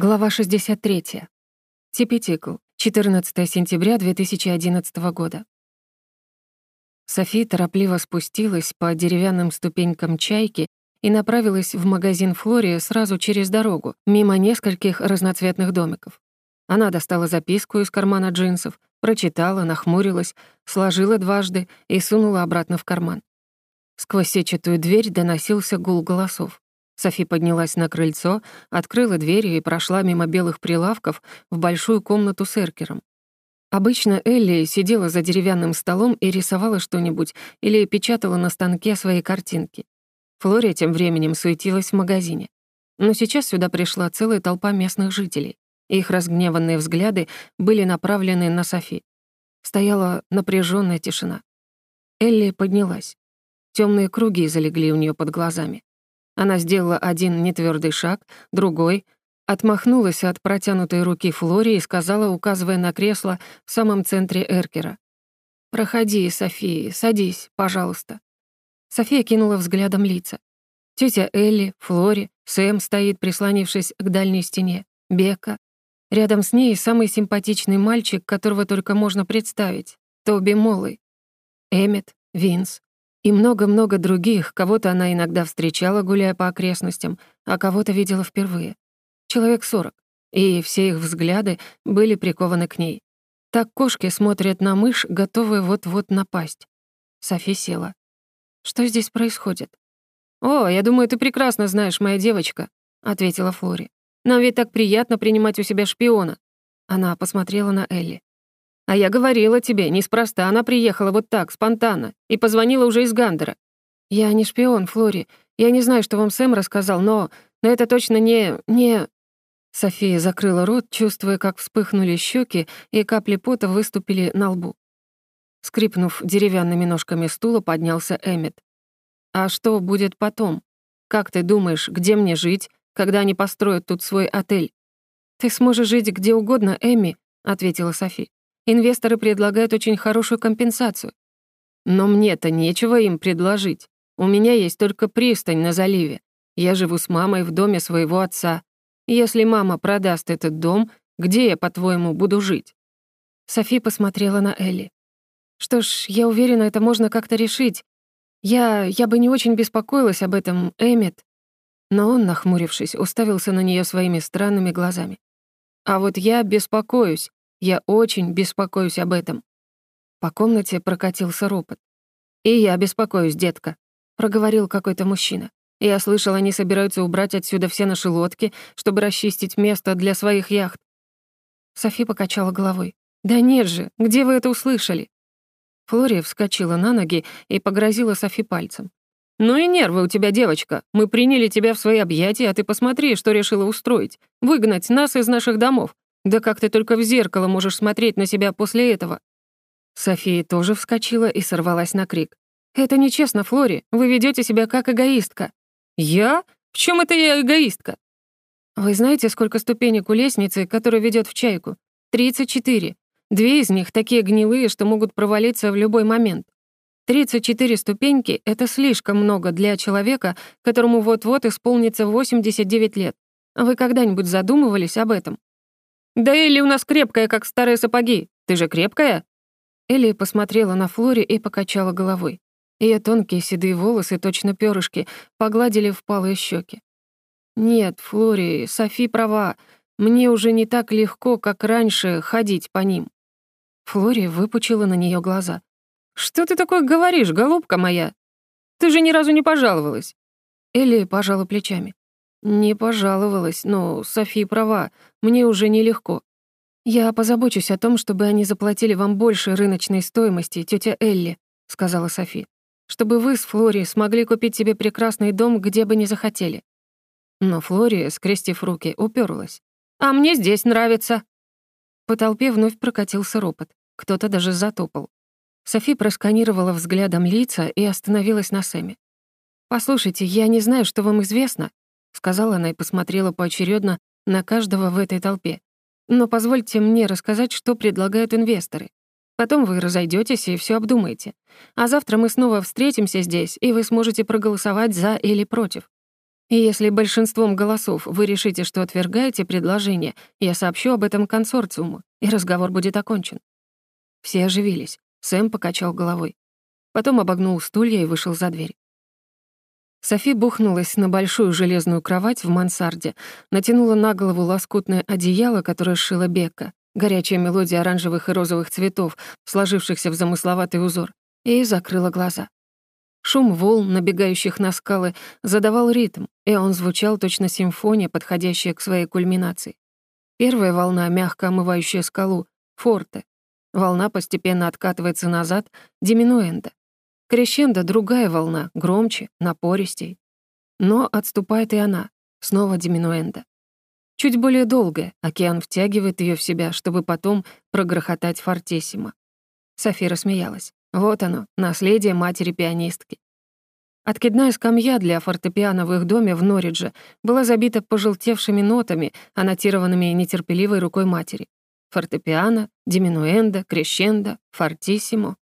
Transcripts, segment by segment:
Глава 63. Типи-тикл. 14 сентября 2011 года. Софи торопливо спустилась по деревянным ступенькам чайки и направилась в магазин Флори сразу через дорогу, мимо нескольких разноцветных домиков. Она достала записку из кармана джинсов, прочитала, нахмурилась, сложила дважды и сунула обратно в карман. Сквозь сетчатую дверь доносился гул голосов. Софи поднялась на крыльцо, открыла двери и прошла мимо белых прилавков в большую комнату с эркером. Обычно Элли сидела за деревянным столом и рисовала что-нибудь или печатала на станке свои картинки. Флория тем временем суетилась в магазине. Но сейчас сюда пришла целая толпа местных жителей. Их разгневанные взгляды были направлены на Софи. Стояла напряженная тишина. Элли поднялась. Темные круги залегли у нее под глазами. Она сделала один нетвёрдый шаг, другой, отмахнулась от протянутой руки Флори и сказала, указывая на кресло в самом центре эркера. «Проходи, София, садись, пожалуйста». София кинула взглядом лица. Тетя Элли, Флори, Сэм стоит, прислонившись к дальней стене, Бека. Рядом с ней самый симпатичный мальчик, которого только можно представить, Тоби Моллой. Эммет, Винс, и много-много других, кого-то она иногда встречала, гуляя по окрестностям, а кого-то видела впервые. Человек сорок. И все их взгляды были прикованы к ней. Так кошки смотрят на мышь, готовые вот-вот напасть. Софи села. «Что здесь происходит?» «О, я думаю, ты прекрасно знаешь, моя девочка», — ответила Флори. «Нам ведь так приятно принимать у себя шпиона». Она посмотрела на Элли. А я говорила тебе, неспроста она приехала вот так, спонтанно, и позвонила уже из Гандера. Я не шпион, Флори. Я не знаю, что вам Сэм рассказал, но... Но это точно не... не...» София закрыла рот, чувствуя, как вспыхнули щеки и капли пота выступили на лбу. Скрипнув деревянными ножками стула, поднялся Эммет. «А что будет потом? Как ты думаешь, где мне жить, когда они построят тут свой отель?» «Ты сможешь жить где угодно, Эми», — ответила Софи. Инвесторы предлагают очень хорошую компенсацию. Но мне-то нечего им предложить. У меня есть только пристань на заливе. Я живу с мамой в доме своего отца. Если мама продаст этот дом, где я, по-твоему, буду жить?» Софи посмотрела на Элли. «Что ж, я уверена, это можно как-то решить. Я... я бы не очень беспокоилась об этом, Эммет». Но он, нахмурившись, уставился на нее своими странными глазами. «А вот я беспокоюсь. Я очень беспокоюсь об этом». По комнате прокатился ропот. «И я беспокоюсь, детка», — проговорил какой-то мужчина. «Я слышал, они собираются убрать отсюда все наши лодки, чтобы расчистить место для своих яхт». Софи покачала головой. «Да нет же, где вы это услышали?» Флория вскочила на ноги и погрозила Софи пальцем. «Ну и нервы у тебя, девочка. Мы приняли тебя в свои объятия, а ты посмотри, что решила устроить. Выгнать нас из наших домов. Да как ты только в зеркало можешь смотреть на себя после этого?» София тоже вскочила и сорвалась на крик. «Это нечестно, Флори. Вы ведете себя как эгоистка». «Я? В чем это я эгоистка?» «Вы знаете, сколько ступенек у лестницы, которая ведет в чайку? 34. Две из них такие гнилые, что могут провалиться в любой момент. 34 ступеньки — это слишком много для человека, которому вот-вот исполнится 89 лет. Вы когда-нибудь задумывались об этом? «Да Элли у нас крепкая, как старые сапоги. Ты же крепкая?» Элли посмотрела на Флори и покачала головой. Ее тонкие седые волосы, точно перышки, погладили впалые щеки. «Нет, Флори, Софи права. Мне уже не так легко, как раньше, ходить по ним». Флори выпучила на нее глаза. «Что ты такое говоришь, голубка моя? Ты же ни разу не пожаловалась». Элли пожала плечами. «Не пожаловалась, но Софи права, мне уже нелегко. Я позабочусь о том, чтобы они заплатили вам больше рыночной стоимости, тетя Элли», — сказала Софи, «чтобы вы с Флори смогли купить себе прекрасный дом, где бы ни захотели». Но Флори, скрестив руки, уперлась. «А мне здесь нравится». По толпе вновь прокатился ропот. Кто-то даже затопал. Софи просканировала взглядом лица и остановилась на Сэме. «Послушайте, я не знаю, что вам известно, сказала она и посмотрела поочередно на каждого в этой толпе. «Но позвольте мне рассказать, что предлагают инвесторы. Потом вы разойдетесь и все обдумаете. А завтра мы снова встретимся здесь, и вы сможете проголосовать за или против». И если большинством голосов вы решите, что отвергаете предложение, я сообщу об этом консорциуму, и разговор будет окончен». Все оживились. Сэм покачал головой. Потом обогнул стулья и вышел за дверь. Софи бухнулась на большую железную кровать в мансарде, натянула на голову лоскутное одеяло, которое сшила Бекка, горячая мелодия оранжевых и розовых цветов, сложившихся в замысловатый узор, и закрыла глаза. Шум волн, набегающих на скалы, задавал ритм, и он звучал точно симфония, подходящая к своей кульминации. Первая волна, мягко омывающая скалу, — форте. Волна постепенно откатывается назад, диминуэнда. Крещендо — другая волна, громче, напористей. Но отступает и она, снова диминуэнда. Чуть более долгая, океан втягивает ее в себя, чтобы потом прогрохотать фортессимо. София рассмеялась. Вот оно, наследие матери-пианистки. Откидная скамья для фортепиано в их доме в Норридже была забита пожелтевшими нотами, аннотированными нетерпеливой рукой матери. Фортепиано, диминуэндо, крещендо, фортиссимо.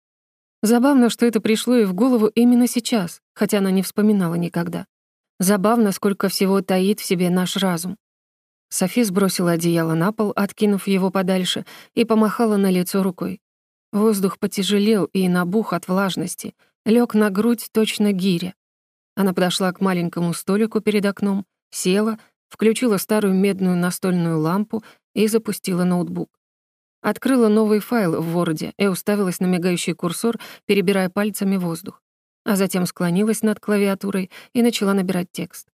Забавно, что это пришло ей в голову именно сейчас, хотя она не вспоминала никогда. Забавно, сколько всего таит в себе наш разум. Софи сбросила одеяло на пол, откинув его подальше, и помахала на лицо рукой. Воздух потяжелел и набух от влажности, лег на грудь точно гиря. Она подошла к маленькому столику перед окном, села, включила старую медную настольную лампу и запустила ноутбук. Открыла новый файл в Word и уставилась на мигающий курсор, перебирая пальцами воздух. А затем склонилась над клавиатурой и начала набирать текст.